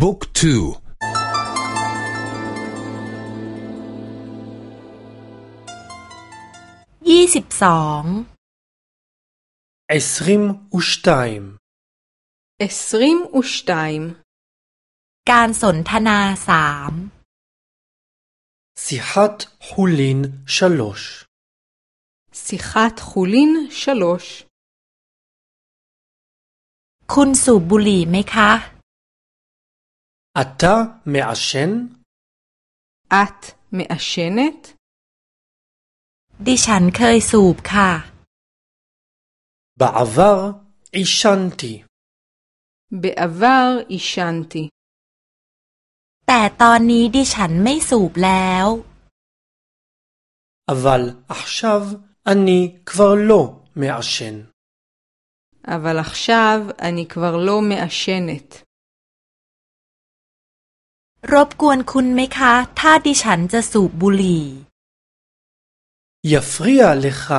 บุ๊กทูยี่สิบสองเอสริมอุชไตมเอสริมอุชไตมการสนทนาสามสิฮัตฮูลินชลอชสิฮัตฮูลินชลอชคุณสูบบุหรี่ไหมคะ אתה מעשן? את מעשנת? ดิฉันเคยสูบค่ะ בעבר עישנתי. בעבר עישנתי. แต่ตอนนี้ดิฉันไม่สูบแล้ว אבל עכשיו אני כבר לא מעשן. אבל עכשיו אני כבר לא מעשנת. รบกวนคุณไหมคะ ถ้าดิฉันจะสูบบุหรี่ יפריע לך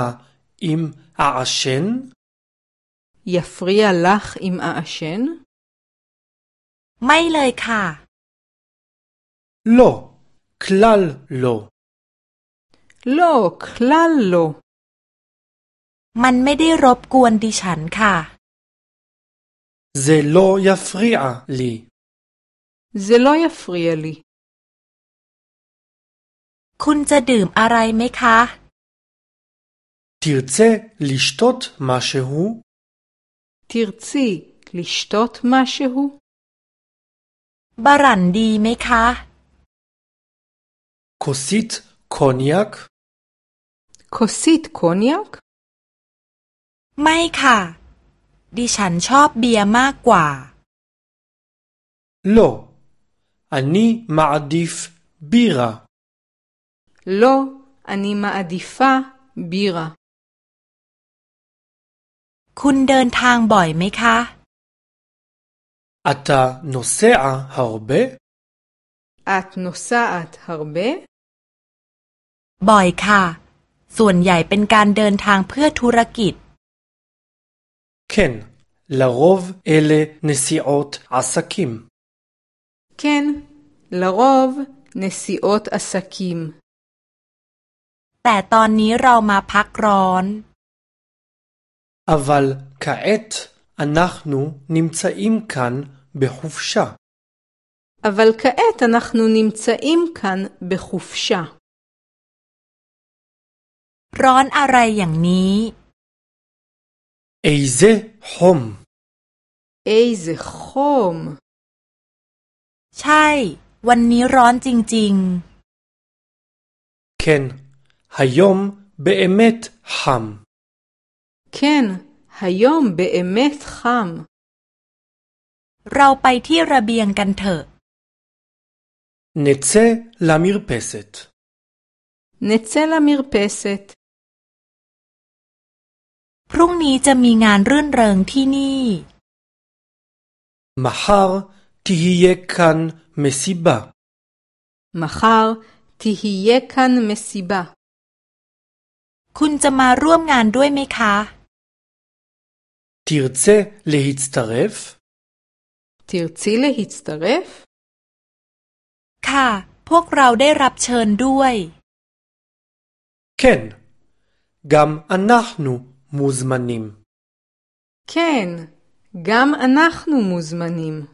אם אעשן? יפריע לך אם אעשן? ไม่เลยค่ะ לא, כלל לא. לא, כלל לא. มันไม่ได้รบกวนดิฉันค่ะ זה לא יפריע לי. זה לא יפריע לי. คุณจะดื่มอะไรไหมคะ תרצה לשתות משהו? תרצי לשתות משהו? บารันดีไหมคะ כוסית קוניאק? כוסית קוניאק? ไม่ค่ะ ดิฉันชอบเบียร์มากกว่า לא. אני מעדיף בירה. לא, אני מעדיפה בירה. คุณเดินทางบ่อยไหมคะ אתה נוסע הרבה? את נוסעת הרבה? บ่อยค่ะ ส่วนใหญ่เป็นการเดินทางเพื่อธุรกิจ כן, לרוב אלה נסיעות עסקים. כן, לרוב נסיעות עסקים. แต่ตอนนี้เรามาพักร้อน אבל כעת אנחנו נמצאים כאן בחופשה. אבל כעת אנחנו נמצאים כאן בחופשה. ร้อนอะไรอย่างนี้ איזה חום. איזה חום. ใช่ วันนี้ร้อนจริง כן, היום באמת חם. כן, היום באמת חם. ๆ เราไปที่ระเบียงกันเถอะ נצא למרפסת. נצא למרפסת. พรุ่งนี้จะมีงานรื่นเริงที่นี่ מחר תהיה כאן מסיבה. מחר תהיה כאן מסיבה. คุณจะมาร่วมงานด้วยไหมคะ תרצה להצטרף? תרצי להצטרף? ค่ะ พวกเราได้รับเชิญด้วย כן, גם אנחנו מוזמנים. כן, גם אנחנו מוזמנים.